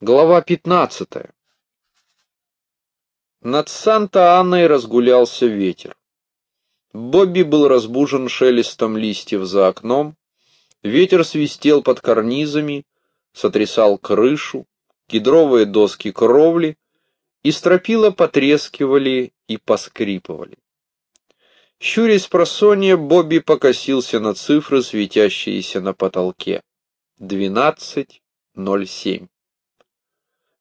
Глава 15. Над Санта-Анной разгулялся ветер. Бобби был разбужен шелестом листьев за окном, ветер свистел под карнизами, сотрясал крышу, кедровые доски кровли, и стропила потрескивали и поскрипывали. Щурясь просонья, Бобби покосился на цифры, светящиеся на потолке. Двенадцать ноль семь.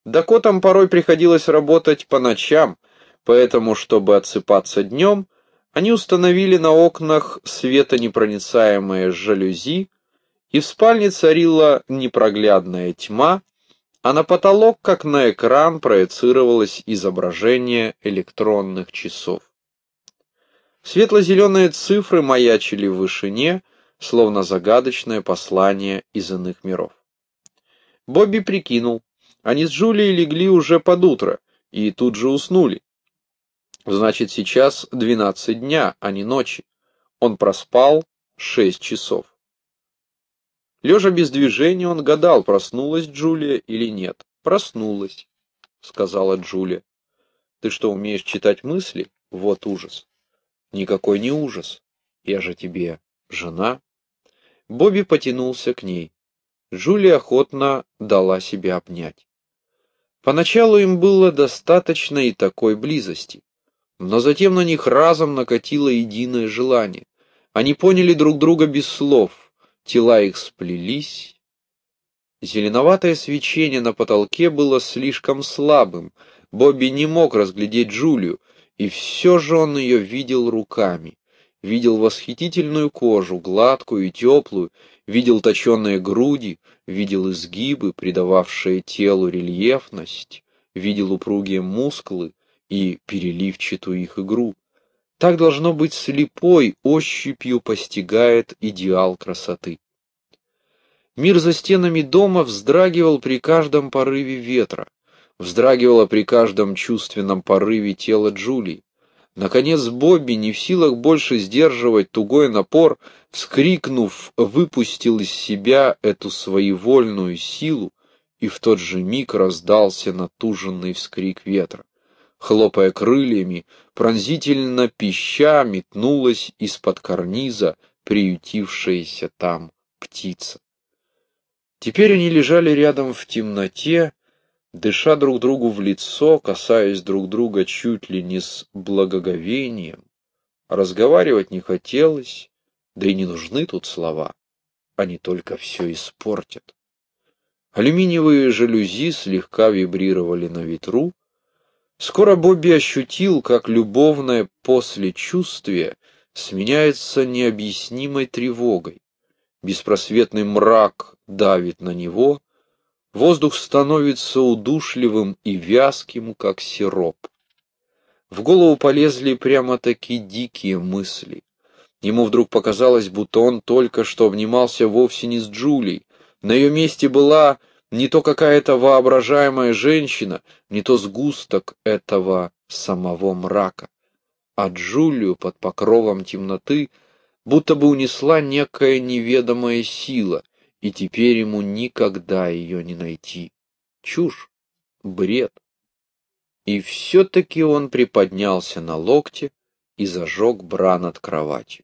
Дакотам порой приходилось работать по ночам, поэтому, чтобы отсыпаться днем, они установили на окнах светонепроницаемые жалюзи, и в спальне царила непроглядная тьма, а на потолок, как на экран, проецировалось изображение электронных часов. Светло-зеленые цифры маячили в вышине, словно загадочное послание из иных миров. Бобби прикинул, они с Джулией легли уже под утро и тут же уснули. Значит, сейчас двенадцать дня, а не ночи. Он проспал шесть часов. Лежа без движения, он гадал, проснулась Джулия или нет. «Проснулась», — сказала Джулия. «Ты что, умеешь читать мысли? Вот ужас». «Никакой не ужас. Я же тебе жена». Бобби потянулся к ней. Джулия охотно дала себя обнять. Поначалу им было достаточно и такой близости, но затем на них разом накатило единое желание. Они поняли друг друга без слов, тела их сплелись. Зеленоватое свечение на потолке было слишком слабым, Бобби не мог разглядеть Джулию, и все же он ее видел руками. Видел восхитительную кожу, гладкую и теплую, видел точенные груди, видел изгибы, придававшие телу рельефность, видел упругие мускулы и переливчатую их игру. Так должно быть слепой, ощупью постигает идеал красоты. Мир за стенами дома вздрагивал при каждом порыве ветра, вздрагивало при каждом чувственном порыве тела Джулии. Наконец Бобби, не в силах больше сдерживать тугой напор, вскрикнув, выпустил из себя эту своевольную силу, и в тот же миг раздался натуженный вскрик ветра. Хлопая крыльями, пронзительно пища метнулась из-под карниза приютившаяся там птица. Теперь они лежали рядом в темноте, дыша друг другу в лицо, касаясь друг друга чуть ли не с благоговением. Разговаривать не хотелось, да и не нужны тут слова, они только все испортят. Алюминиевые жалюзи слегка вибрировали на ветру. Скоро Бобби ощутил, как любовное послечувствие сменяется необъяснимой тревогой. Беспросветный мрак давит на него, Воздух становится удушливым и вязким, как сироп. В голову полезли прямо-таки дикие мысли. Ему вдруг показалось, будто он только что обнимался вовсе не с Джулией. На ее месте была не то какая-то воображаемая женщина, не то сгусток этого самого мрака. А Джулию под покровом темноты будто бы унесла некая неведомая сила — и теперь ему никогда ее не найти. Чушь, бред. И все-таки он приподнялся на локте и зажег бра над кроватью.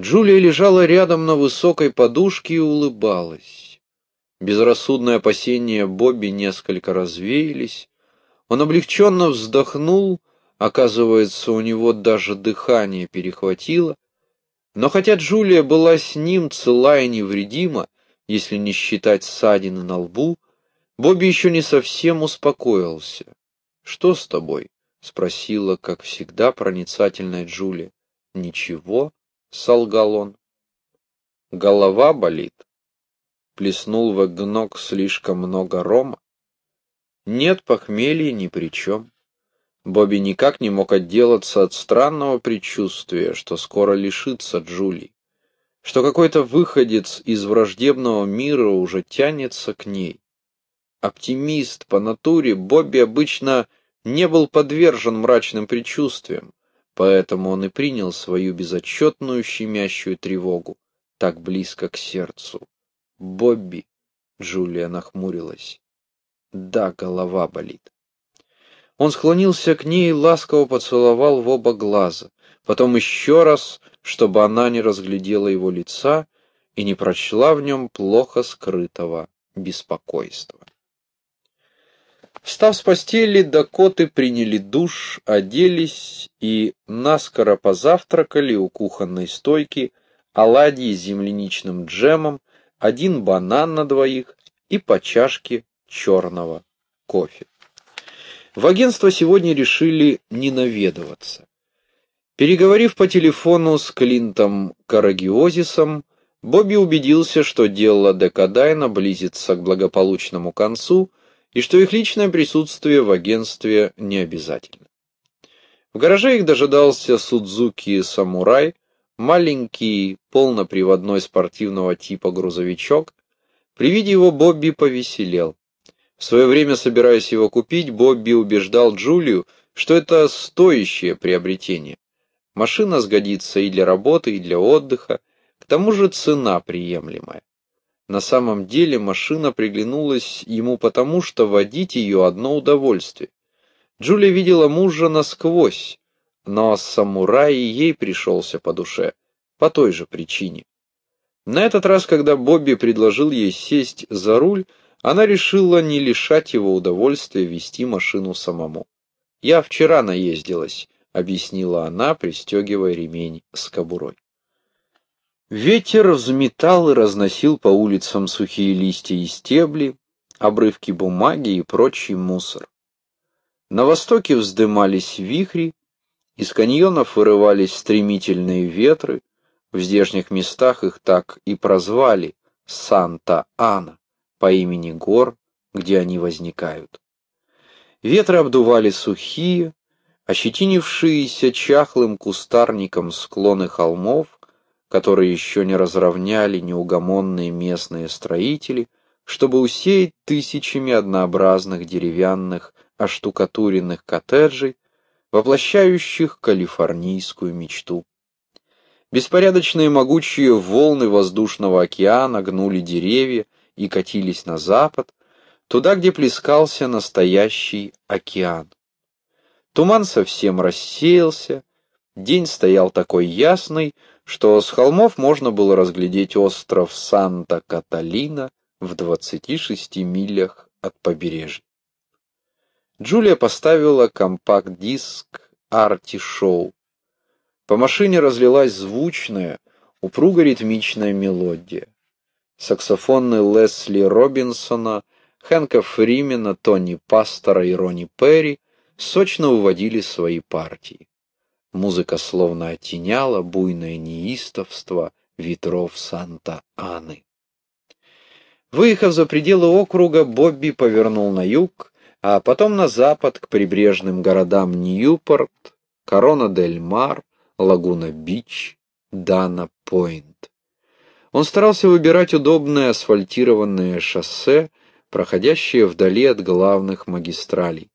Джулия лежала рядом на высокой подушке и улыбалась. Безрассудные опасения Бобби несколько развеялись. Он облегченно вздохнул, оказывается, у него даже дыхание перехватило, но хотя Джулия была с ним цела и невредима, если не считать ссадины на лбу, Бобби еще не совсем успокоился. «Что с тобой?» — спросила, как всегда, проницательная Джулия. «Ничего», — солгал он. «Голова болит?» Плеснул в гнок слишком много рома? «Нет, похмелья ни при чем». Бобби никак не мог отделаться от странного предчувствия, что скоро лишится Джули, что какой-то выходец из враждебного мира уже тянется к ней. Оптимист по натуре, Бобби обычно не был подвержен мрачным предчувствиям, поэтому он и принял свою безотчетную щемящую тревогу так близко к сердцу. «Бобби!» — Джулия нахмурилась. Да, голова болит. Он склонился к ней и ласково поцеловал в оба глаза, потом еще раз, чтобы она не разглядела его лица и не прочла в нем плохо скрытого беспокойства. Встав с постели, дакоты приняли душ, оделись и наскоро позавтракали у кухонной стойки оладьи с земляничным джемом, один банан на двоих и по чашке черного кофе. В агентство сегодня решили не наведываться. Переговорив по телефону с Клинтом Карагиозисом, Бобби убедился, что дело Декадайна близится к благополучному концу и что их личное присутствие в агентстве не обязательно. В гараже их дожидался Судзуки Самурай, маленький полноприводной спортивного типа грузовичок. При виде его Бобби повеселел. В свое время, собираясь его купить, Бобби убеждал Джулию, что это стоящее приобретение. Машина сгодится и для работы, и для отдыха, к тому же цена приемлемая. На самом деле машина приглянулась ему потому, что водить ее одно удовольствие. Джулия видела мужа насквозь, но самурай ей пришелся по душе, по той же причине. На этот раз, когда Бобби предложил ей сесть за руль, она решила не лишать его удовольствия вести машину самому. «Я вчера наездилась», — объяснила она, пристегивая ремень с кобурой. Ветер взметал и разносил по улицам сухие листья и стебли, обрывки бумаги и прочий мусор. На востоке вздымались вихри, из каньонов вырывались стремительные ветры, в здешних местах их так и прозвали Санта-Ана по имени гор, где они возникают. Ветры обдували сухие, ощетинившиеся чахлым кустарником склоны холмов, которые еще не разровняли неугомонные местные строители, чтобы усеять тысячами однообразных деревянных оштукатуренных коттеджей, воплощающих калифорнийскую мечту. Беспорядочные могучие волны воздушного океана гнули деревья, и катились на запад, туда, где плескался настоящий океан. Туман совсем рассеялся, день стоял такой ясный, что с холмов можно было разглядеть остров Санта-Каталина в 26 милях от побережья. Джулия поставила компакт-диск «Арти-шоу». По машине разлилась звучная, упруго-ритмичная мелодия саксофоны Лесли Робинсона, Хэнка Фримена, Тони Пастора и Ронни Перри сочно уводили свои партии. Музыка словно оттеняла буйное неистовство ветров Санта-Аны. Выехав за пределы округа, Бобби повернул на юг, а потом на запад к прибрежным городам Ньюпорт, Корона-дель-Мар, Лагуна-Бич, Дана-Пойнт. Он старался выбирать удобное асфальтированное шоссе, проходящее вдали от главных магистралей.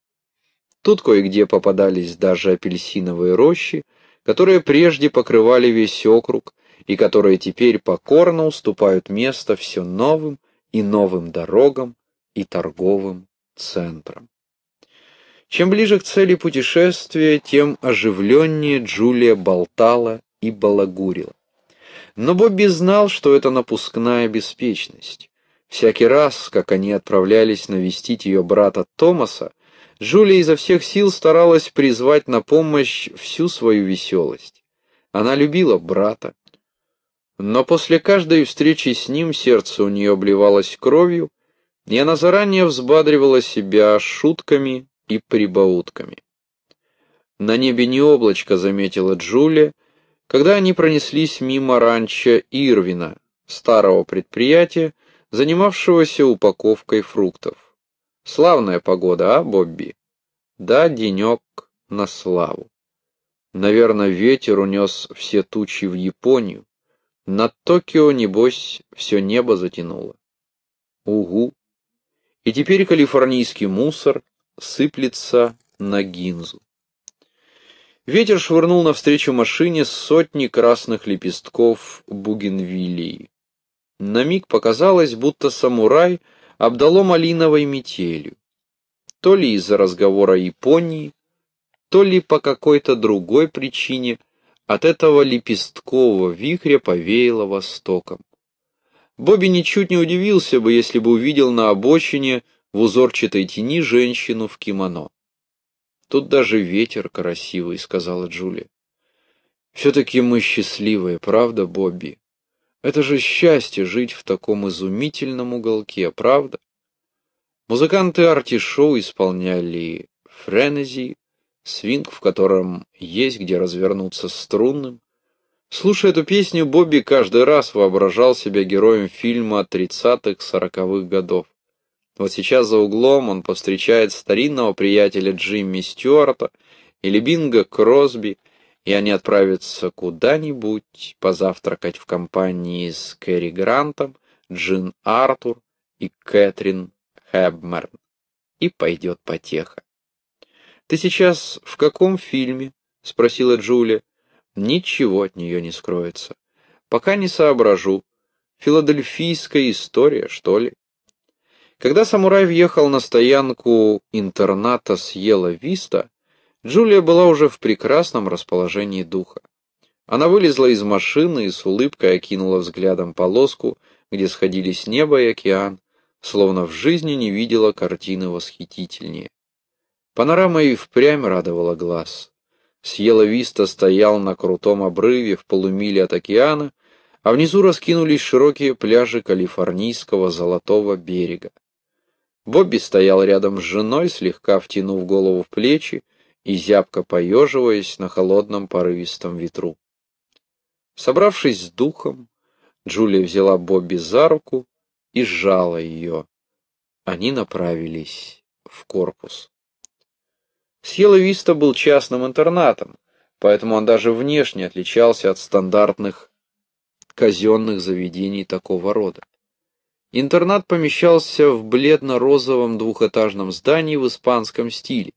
Тут кое-где попадались даже апельсиновые рощи, которые прежде покрывали весь округ и которые теперь покорно уступают место все новым и новым дорогам и торговым центрам. Чем ближе к цели путешествия, тем оживленнее Джулия болтала и балагурила. Но Бобби знал, что это напускная беспечность. Всякий раз, как они отправлялись навестить ее брата Томаса, Джулия изо всех сил старалась призвать на помощь всю свою веселость. Она любила брата. Но после каждой встречи с ним сердце у нее обливалось кровью, и она заранее взбадривала себя шутками и прибаутками. На небе не облачко, заметила Джулия, когда они пронеслись мимо ранчо Ирвина, старого предприятия, занимавшегося упаковкой фруктов. Славная погода, а, Бобби? Да, денек на славу. Наверное, ветер унес все тучи в Японию. Над Токио, небось, все небо затянуло. Угу. И теперь калифорнийский мусор сыплется на гинзу. Ветер швырнул навстречу машине сотни красных лепестков бугенвиллии. На миг показалось, будто самурай обдало малиновой метелью. то ли из-за разговора о Японии, то ли по какой-то другой причине от этого лепесткового вихря повеяло востоком. Бобби ничуть не удивился бы, если бы увидел на обочине в узорчатой тени женщину в кимоно. «Тут даже ветер красивый», — сказала Джулия. «Все-таки мы счастливые, правда, Бобби? Это же счастье жить в таком изумительном уголке, правда?» Музыканты арти-шоу исполняли френези, свинг, в котором есть где развернуться струнным. Слушая эту песню, Бобби каждый раз воображал себя героем фильма 30-х-40-х годов. Вот сейчас за углом он повстречает старинного приятеля Джимми Стюарта или Бинга Кросби, и они отправятся куда-нибудь позавтракать в компании с Кэрри Грантом, Джин Артур и Кэтрин Хэбмерн. И пойдет потеха. «Ты сейчас в каком фильме?» — спросила Джулия. Ничего от нее не скроется. Пока не соображу. Филадельфийская история, что ли? Когда самурай въехал на стоянку интерната съела Виста, Джулия была уже в прекрасном расположении духа. Она вылезла из машины и с улыбкой окинула взглядом полоску, где сходились небо и океан, словно в жизни не видела картины восхитительнее. Панорама и впрямь радовала глаз. Съела Виста стоял на крутом обрыве в полумиле от океана, а внизу раскинулись широкие пляжи калифорнийского золотого берега. Бобби стоял рядом с женой, слегка втянув голову в плечи и зябко поеживаясь на холодном порывистом ветру. Собравшись с духом, Джулия взяла Бобби за руку и сжала ее. Они направились в корпус. Сьелла Виста был частным интернатом, поэтому он даже внешне отличался от стандартных казенных заведений такого рода. Интернат помещался в бледно-розовом двухэтажном здании в испанском стиле.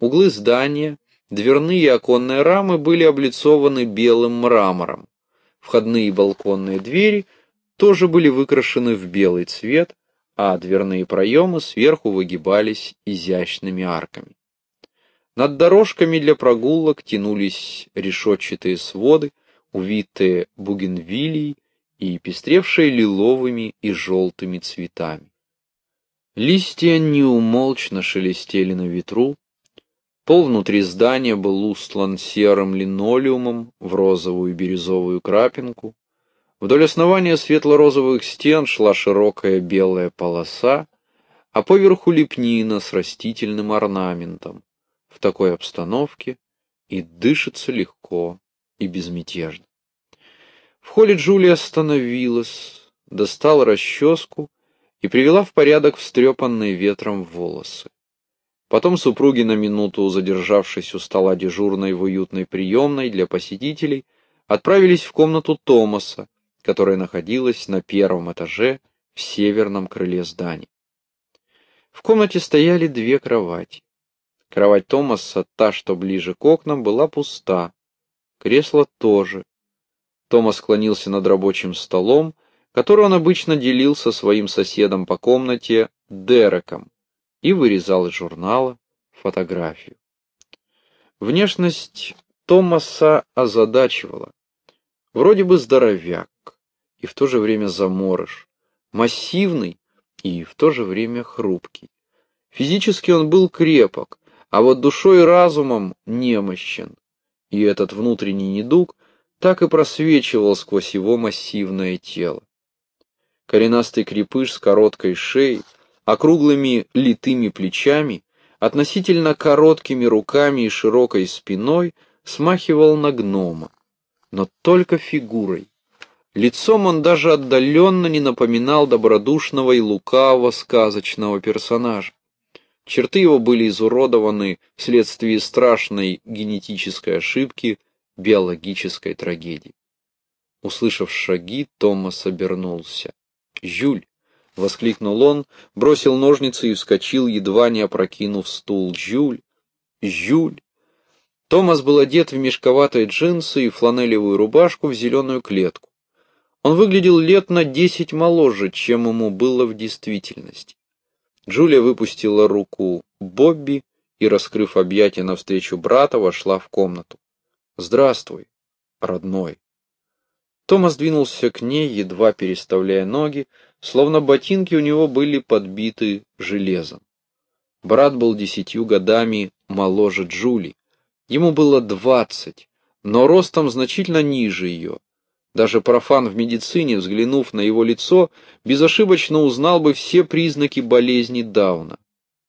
Углы здания, дверные и оконные рамы были облицованы белым мрамором. Входные и балконные двери тоже были выкрашены в белый цвет, а дверные проемы сверху выгибались изящными арками. Над дорожками для прогулок тянулись решетчатые своды, увитые бугенвилией и пестревшие лиловыми и желтыми цветами. Листья неумолчно шелестели на ветру, пол внутри здания был устлан серым линолеумом в розовую бирюзовую крапинку, вдоль основания светло-розовых стен шла широкая белая полоса, а поверху лепнина с растительным орнаментом. В такой обстановке и дышится легко и безмятежно. В холле Джулия остановилась, достала расческу и привела в порядок встрепанные ветром волосы. Потом супруги на минуту, задержавшись у стола дежурной в уютной приемной для посетителей, отправились в комнату Томаса, которая находилась на первом этаже в северном крыле здания. В комнате стояли две кровати. Кровать Томаса, та, что ближе к окнам, была пуста. Кресло тоже. Томас склонился над рабочим столом, который он обычно делил со своим соседом по комнате Дереком, и вырезал из журнала фотографию. Внешность Томаса озадачивала. Вроде бы здоровяк, и в то же время заморыш, массивный и в то же время хрупкий. Физически он был крепок, а вот душой и разумом немощен, и этот внутренний недуг так и просвечивал сквозь его массивное тело. Коренастый крепыш с короткой шеей, округлыми литыми плечами, относительно короткими руками и широкой спиной смахивал на гнома, но только фигурой. Лицом он даже отдаленно не напоминал добродушного и лукавого сказочного персонажа. Черты его были изуродованы вследствие страшной генетической ошибки биологической трагедии. Услышав шаги, Томас обернулся. «Жюль!» — воскликнул он, бросил ножницы и вскочил, едва не опрокинув стул. «Жюль! Жюль!» Томас был одет в мешковатые джинсы и фланелевую рубашку в зеленую клетку. Он выглядел лет на десять моложе, чем ему было в действительности. Джулия выпустила руку Бобби и, раскрыв объятия навстречу брата, вошла в комнату. «Здравствуй, родной». Томас двинулся к ней, едва переставляя ноги, словно ботинки у него были подбиты железом. Брат был десятью годами моложе Джули. Ему было двадцать, но ростом значительно ниже ее. Даже профан в медицине, взглянув на его лицо, безошибочно узнал бы все признаки болезни Дауна.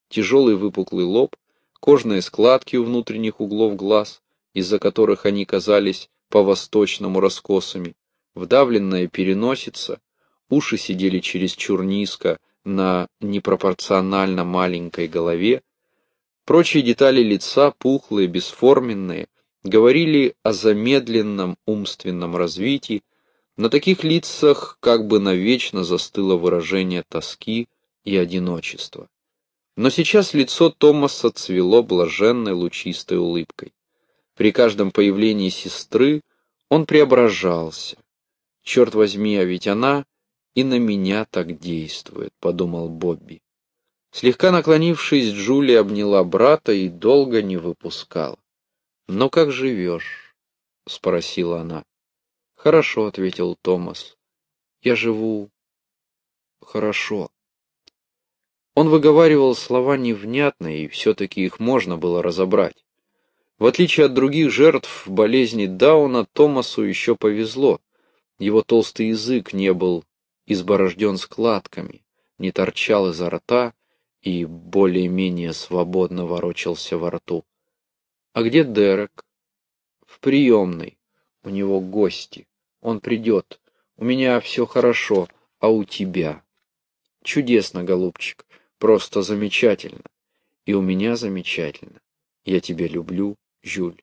Тяжелый выпуклый лоб, кожные складки у внутренних углов глаз, из-за которых они казались по-восточному раскосами, вдавленная переносица, уши сидели чересчур низко на непропорционально маленькой голове, прочие детали лица, пухлые, бесформенные, говорили о замедленном умственном развитии, на таких лицах как бы навечно застыло выражение тоски и одиночества. Но сейчас лицо Томаса цвело блаженной лучистой улыбкой. При каждом появлении сестры он преображался. Черт возьми, а ведь она и на меня так действует, подумал Бобби. Слегка наклонившись, Джули обняла брата и долго не выпускала. «Но как живешь?» — спросила она. «Хорошо», — ответил Томас. «Я живу хорошо». Он выговаривал слова невнятно, и все-таки их можно было разобрать. В отличие от других жертв болезни Дауна, Томасу еще повезло. Его толстый язык не был изборожден складками, не торчал изо рта и более-менее свободно ворочался во рту. «А где Дерек?» «В приемной. У него гости. Он придет. У меня все хорошо, а у тебя?» «Чудесно, голубчик. Просто замечательно. И у меня замечательно. Я тебя люблю, Жюль».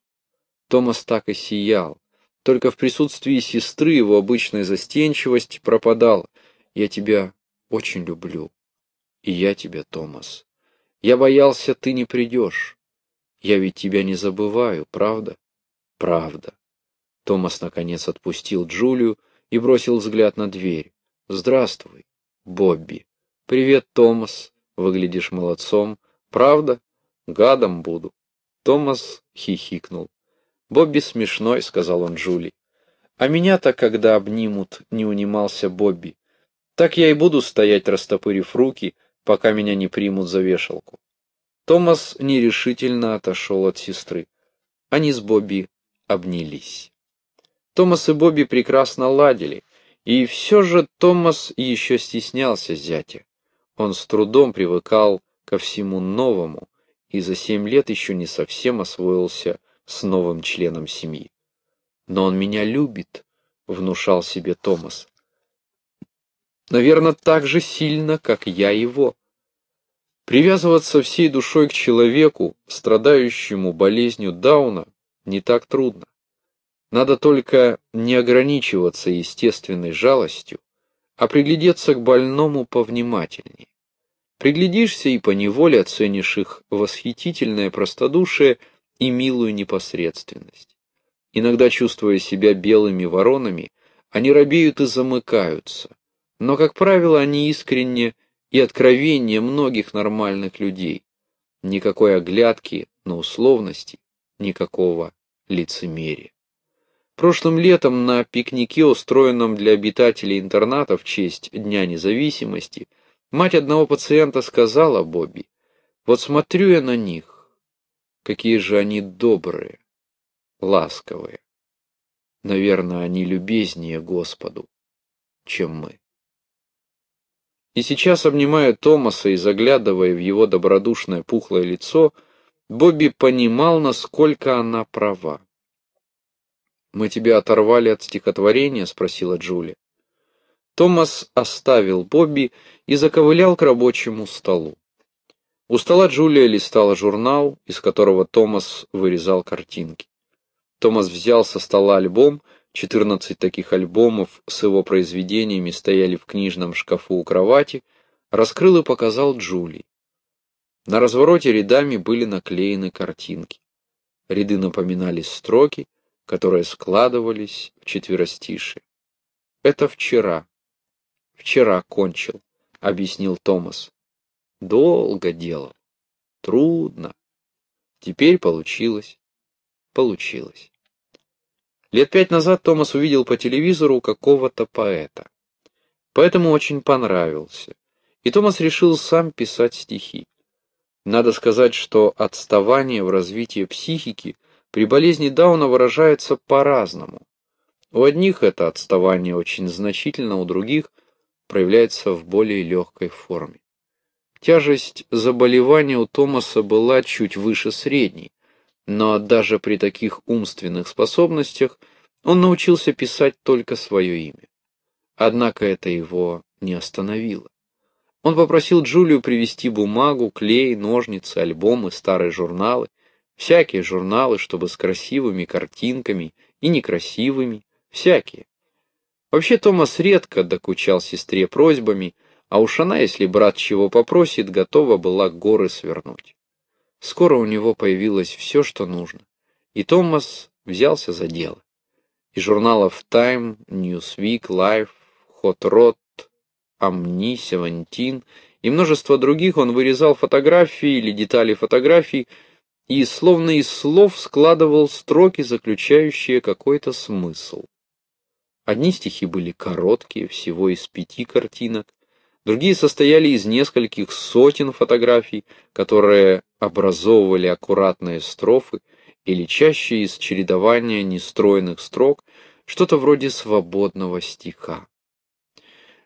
Томас так и сиял. Только в присутствии сестры его обычная застенчивость пропадала. «Я тебя очень люблю. И я тебя, Томас. Я боялся, ты не придешь. Я ведь тебя не забываю, правда? Правда. Томас наконец отпустил Джулию и бросил взгляд на дверь. Здравствуй, Бобби. Привет, Томас. Выглядишь молодцом. Правда? Гадом буду. Томас хихикнул. Бобби смешной, сказал он Джули. А меня-то, когда обнимут, не унимался Бобби. Так я и буду стоять, растопырив руки, пока меня не примут за вешалку. Томас нерешительно отошел от сестры. Они с Бобби обнялись. Томас и Бобби прекрасно ладили, и все же Томас еще стеснялся зятя. Он с трудом привыкал ко всему новому и за семь лет еще не совсем освоился с новым членом семьи. «Но он меня любит», — внушал себе Томас. «Наверное, так же сильно, как я его». Привязываться всей душой к человеку, страдающему болезнью Дауна, не так трудно. Надо только не ограничиваться естественной жалостью, а приглядеться к больному повнимательнее. Приглядишься и поневоле оценишь их восхитительное простодушие и милую непосредственность. Иногда, чувствуя себя белыми воронами, они робеют и замыкаются, но, как правило, они искренне и откровение многих нормальных людей. Никакой оглядки на условности, никакого лицемерия. Прошлым летом на пикнике, устроенном для обитателей интерната в честь Дня независимости, мать одного пациента сказала Бобби, «Вот смотрю я на них, какие же они добрые, ласковые. Наверное, они любезнее Господу, чем мы». И сейчас, обнимая Томаса и заглядывая в его добродушное пухлое лицо, Бобби понимал, насколько она права. «Мы тебя оторвали от стихотворения?» — спросила Джули. Томас оставил Бобби и заковылял к рабочему столу. У стола Джулия листала журнал, из которого Томас вырезал картинки. Томас взял со стола альбом Четырнадцать таких альбомов с его произведениями стояли в книжном шкафу у кровати, раскрыл и показал Джули. На развороте рядами были наклеены картинки. Ряды напоминали строки, которые складывались в четверостишие. «Это вчера. Вчера кончил», — объяснил Томас. Долго делал. Трудно. Теперь получилось. Получилось. Лет пять назад Томас увидел по телевизору какого-то поэта. Поэтому очень понравился. И Томас решил сам писать стихи. Надо сказать, что отставание в развитии психики при болезни Дауна выражается по-разному. У одних это отставание очень значительно, у других проявляется в более легкой форме. Тяжесть заболевания у Томаса была чуть выше средней, но даже при таких умственных способностях он научился писать только свое имя. Однако это его не остановило. Он попросил Джулию привезти бумагу, клей, ножницы, альбомы, старые журналы, всякие журналы, чтобы с красивыми картинками и некрасивыми, всякие. Вообще Томас редко докучал сестре просьбами, а уж она, если брат чего попросит, готова была горы свернуть. Скоро у него появилось все, что нужно, и Томас взялся за дело. Из журналов Time, Newsweek, Life, Hot Rod, Амни, Севантин и множество других он вырезал фотографии или детали фотографий и словно из слов складывал строки, заключающие какой-то смысл. Одни стихи были короткие, всего из пяти картинок, другие состояли из нескольких сотен фотографий, которые образовывали аккуратные строфы, или чаще из чередования нестроенных строк, что-то вроде свободного стиха.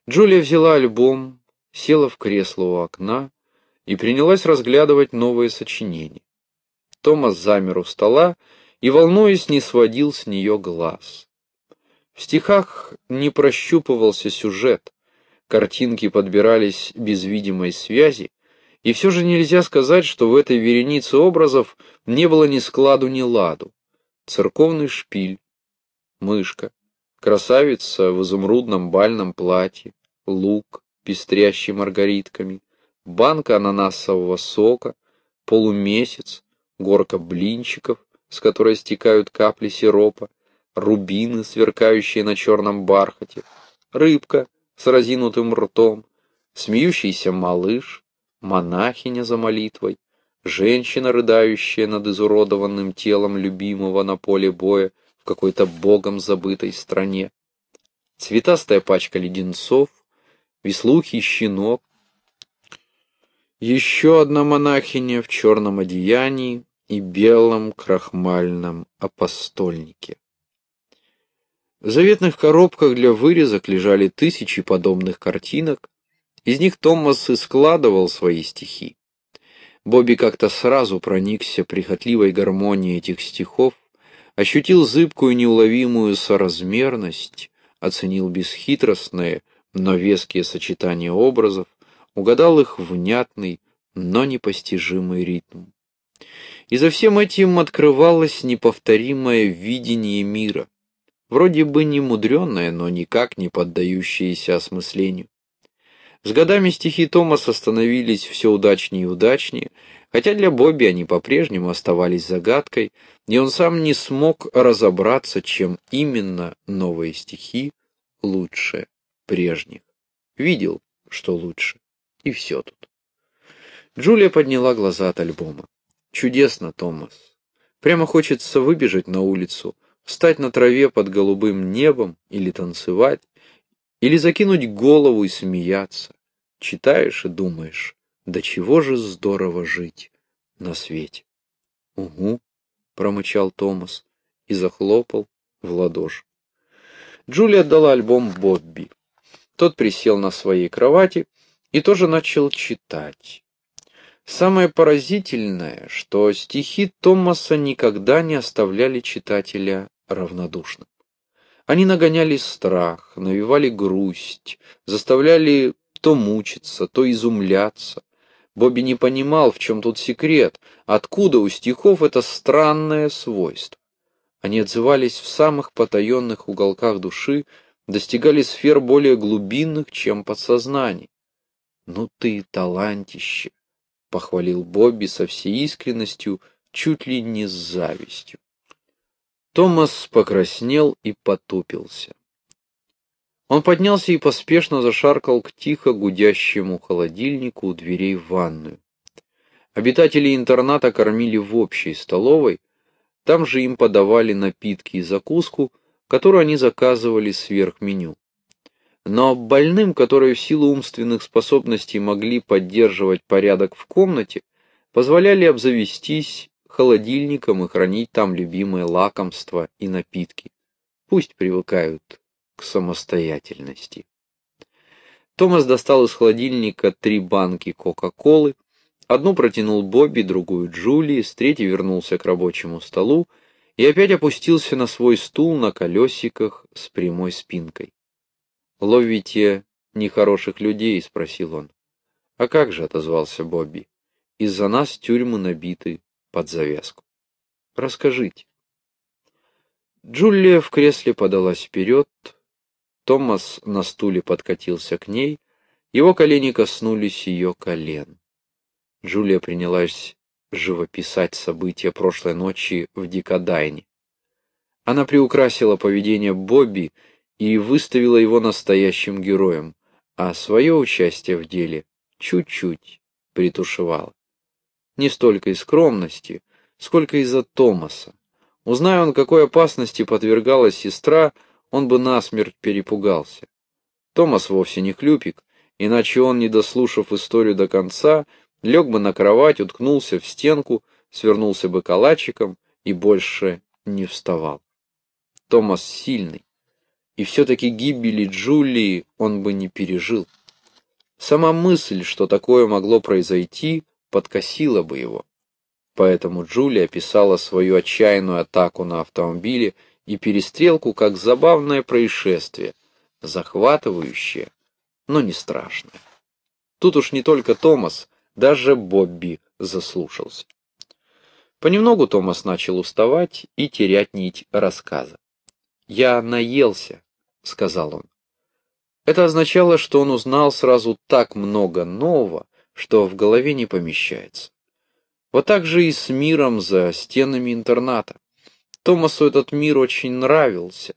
Джулия взяла альбом, села в кресло у окна и принялась разглядывать новые сочинения. Томас замер у стола и, волнуясь, не сводил с нее глаз. В стихах не прощупывался сюжет, картинки подбирались без видимой связи, и все же нельзя сказать, что в этой веренице образов не было ни складу, ни ладу. Церковный шпиль, мышка, красавица в изумрудном бальном платье, лук, пестрящий маргаритками, банка ананасового сока, полумесяц, горка блинчиков, с которой стекают капли сиропа, рубины, сверкающие на черном бархате, рыбка с разинутым ртом, смеющийся малыш, монахиня за молитвой, женщина, рыдающая над изуродованным телом любимого на поле боя в какой-то богом забытой стране, цветастая пачка леденцов, веслухий щенок, еще одна монахиня в черном одеянии и белом крахмальном апостольнике. В заветных коробках для вырезок лежали тысячи подобных картинок, из них Томас и складывал свои стихи. Бобби как-то сразу проникся прихотливой гармонией этих стихов, ощутил зыбкую неуловимую соразмерность, оценил бесхитростное, но веские сочетания образов, угадал их внятный, но непостижимый ритм. И за всем этим открывалось неповторимое видение мира, вроде бы не мудреное, но никак не поддающееся осмыслению. С годами стихи Томаса становились все удачнее и удачнее, хотя для Бобби они по-прежнему оставались загадкой, и он сам не смог разобраться, чем именно новые стихи лучше прежних. Видел, что лучше, и все тут. Джулия подняла глаза от альбома. Чудесно, Томас. Прямо хочется выбежать на улицу, встать на траве под голубым небом или танцевать, или закинуть голову и смеяться. Читаешь и думаешь, да чего же здорово жить на свете. Угу, промычал Томас и захлопал в ладоши. Джулия отдала альбом Бобби. Тот присел на своей кровати и тоже начал читать. Самое поразительное, что стихи Томаса никогда не оставляли читателя равнодушным. Они нагоняли страх, навевали грусть, заставляли то мучиться, то изумляться. Бобби не понимал, в чем тут секрет, откуда у стихов это странное свойство. Они отзывались в самых потаенных уголках души, достигали сфер более глубинных, чем подсознание. «Ну ты талантище!» — похвалил Бобби со всей искренностью, чуть ли не с завистью. Томас покраснел и потупился. Он поднялся и поспешно зашаркал к тихо гудящему холодильнику у дверей в ванную. Обитатели интерната кормили в общей столовой, там же им подавали напитки и закуску, которую они заказывали сверх меню. Но больным, которые в силу умственных способностей могли поддерживать порядок в комнате, позволяли обзавестись холодильником и хранить там любимые лакомства и напитки. Пусть привыкают к самостоятельности. Томас достал из холодильника три банки Кока-Колы, одну протянул Бобби, другую Джулии, с третьей вернулся к рабочему столу и опять опустился на свой стул на колесиках с прямой спинкой. «Ловите нехороших людей?» — спросил он. «А как же?» — отозвался Бобби. «Из-за нас тюрьмы набиты под завязку. Расскажите». Джулия в кресле подалась вперед, Томас на стуле подкатился к ней, его колени коснулись ее колен. Джулия принялась живописать события прошлой ночи в Дикодайне. Она приукрасила поведение Бобби и выставила его настоящим героем, а свое участие в деле чуть-чуть притушевала. Не столько из скромности, сколько из-за Томаса. Узная он, какой опасности подвергалась сестра, он бы насмерть перепугался. Томас вовсе не хлюпик, иначе он, не дослушав историю до конца, лег бы на кровать, уткнулся в стенку, свернулся бы калачиком и больше не вставал. Томас сильный, и все-таки гибели Джулии он бы не пережил. Сама мысль, что такое могло произойти, подкосила бы его. Поэтому Джулия описала свою отчаянную атаку на автомобиле и перестрелку как забавное происшествие, захватывающее, но не страшное. Тут уж не только Томас, даже Бобби заслушался. Понемногу Томас начал уставать и терять нить рассказа. «Я наелся», — сказал он. Это означало, что он узнал сразу так много нового, что в голове не помещается. Вот так же и с миром за стенами интерната. Томасу этот мир очень нравился,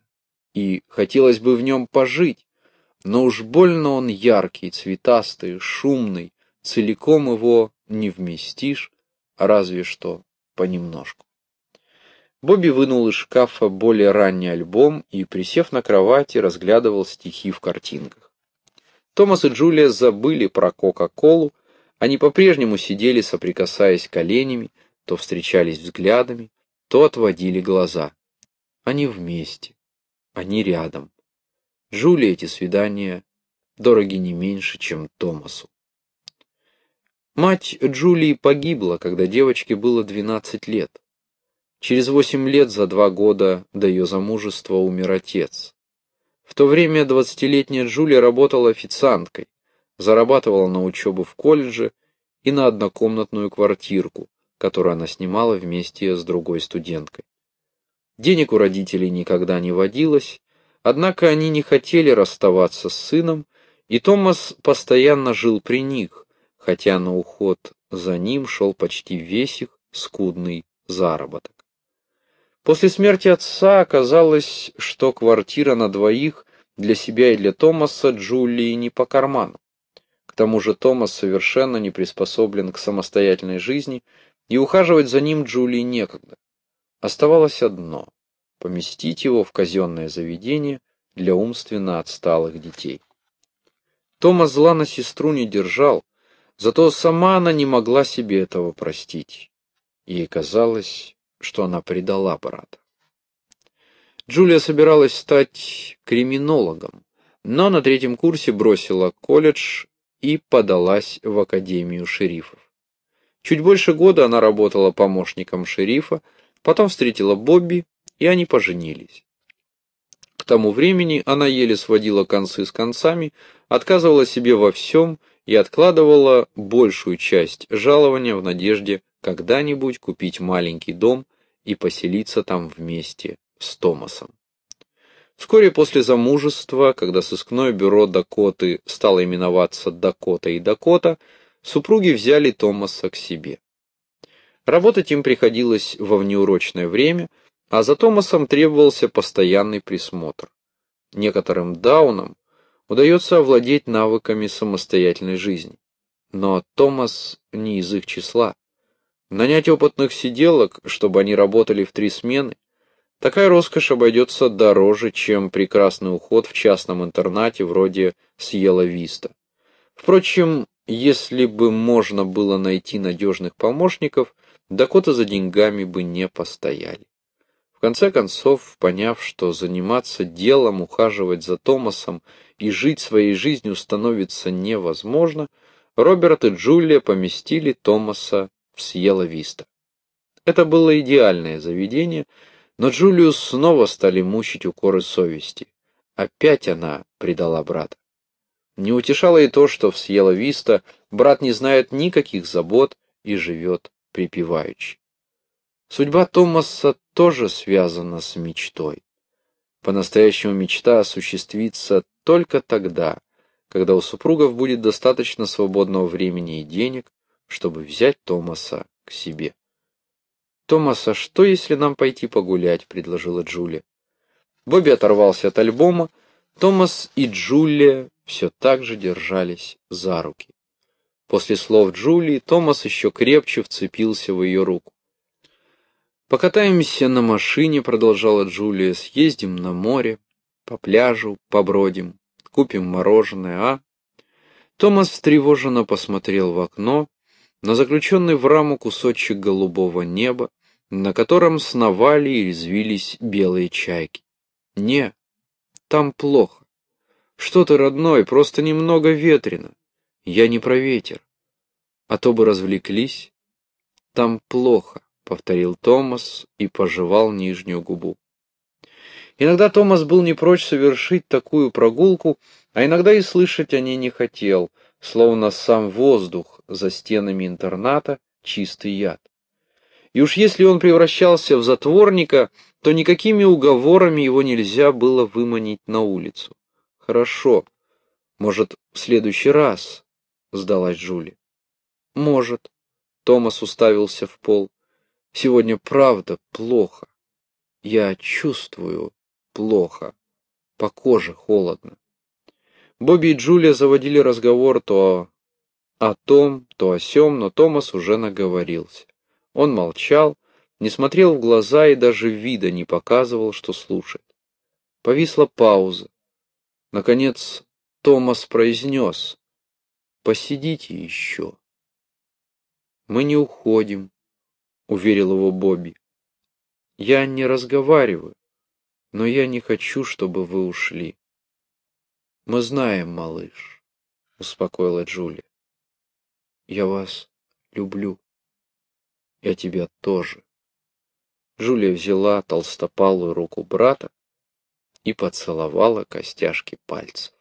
и хотелось бы в нем пожить, но уж больно он яркий, цветастый, шумный, целиком его не вместишь, разве что понемножку. Бобби вынул из шкафа более ранний альбом и, присев на кровати, разглядывал стихи в картинках. Томас и Джулия забыли про Кока-Колу, они по-прежнему сидели, соприкасаясь коленями, то встречались взглядами, то отводили глаза. Они вместе, они рядом. Джулии эти свидания дороги не меньше, чем Томасу. Мать Джулии погибла, когда девочке было 12 лет. Через 8 лет за два года до ее замужества умер отец. В то время 20-летняя Джулия работала официанткой, зарабатывала на учебу в колледже и на однокомнатную квартирку, которую она снимала вместе с другой студенткой. Денег у родителей никогда не водилось, однако они не хотели расставаться с сыном, и Томас постоянно жил при них, хотя на уход за ним шел почти весь их скудный заработок. После смерти отца оказалось, что квартира на двоих для себя и для Томаса Джулии не по карману. К тому же Томас совершенно не приспособлен к самостоятельной жизни и ухаживать за ним Джулии некогда. Оставалось одно — поместить его в казенное заведение для умственно отсталых детей. Томас зла на сестру не держал, зато сама она не могла себе этого простить. Ей казалось, что она предала брата. Джулия собиралась стать криминологом, но на третьем курсе бросила колледж и подалась в Академию шерифов. Чуть больше года она работала помощником шерифа, потом встретила Бобби, и они поженились. К тому времени она еле сводила концы с концами, отказывала себе во всем и откладывала большую часть жалования в надежде когда-нибудь купить маленький дом и поселиться там вместе с Томасом. Вскоре после замужества, когда сыскное бюро Дакоты стало именоваться Дакота и Дакота, супруги взяли Томаса к себе. Работать им приходилось во внеурочное время, а за Томасом требовался постоянный присмотр. Некоторым даунам удается овладеть навыками самостоятельной жизни. Но Томас не из их числа. Нанять опытных сиделок, чтобы они работали в три смены, такая роскошь обойдется дороже, чем прекрасный уход в частном интернате вроде Сьела Виста. Впрочем, если бы можно было найти надежных помощников, Дакота за деньгами бы не постояли. В конце концов, поняв, что заниматься делом, ухаживать за Томасом и жить своей жизнью становится невозможно, Роберт и Джулия поместили Томаса в Сьелла-Виста. Это было идеальное заведение, но Джулию снова стали мучить укоры совести. Опять она предала брата. Не утешало и то, что в Сьелла-Виста брат не знает никаких забот и живет припеваючи. Судьба Томаса тоже связана с мечтой. По-настоящему мечта осуществится только тогда, когда у супругов будет достаточно свободного времени и денег, чтобы взять Томаса к себе. «Томаса, что если нам пойти погулять?» — предложила Джулия. Бобби оторвался от альбома, Томас и Джулия все так же держались за руки. После слов Джулии Томас еще крепче вцепился в ее руку. «Покатаемся на машине», — продолжала Джулия, — «съездим на море, по пляжу, побродим, купим мороженое, а?» Томас встревоженно посмотрел в окно на заключенный в раму кусочек голубого неба, на котором сновали и резвились белые чайки. «Не, там плохо. Что ты, родной, просто немного ветрено. Я не про ветер. А то бы развлеклись. Там плохо повторил Томас и пожевал нижнюю губу. Иногда Томас был не прочь совершить такую прогулку, а иногда и слышать о ней не хотел, словно сам воздух за стенами интерната чистый яд. И уж если он превращался в затворника, то никакими уговорами его нельзя было выманить на улицу. Хорошо. Может, в следующий раз, сдалась Джули. Может. Томас уставился в пол. Сегодня правда плохо. Я чувствую плохо. По коже холодно. Бобби и Джулия заводили разговор то о том, то о сём, но Томас уже наговорился. Он молчал, не смотрел в глаза и даже вида не показывал, что слушает. Повисла пауза. Наконец Томас произнес «Посидите еще». «Мы не уходим», уверил его Бобби. Я не разговариваю, но я не хочу, чтобы вы ушли. Мы знаем, малыш, успокоила Джулия. Я вас люблю. Я тебя тоже. Джулия взяла толстопалую руку брата и поцеловала костяшки пальцев.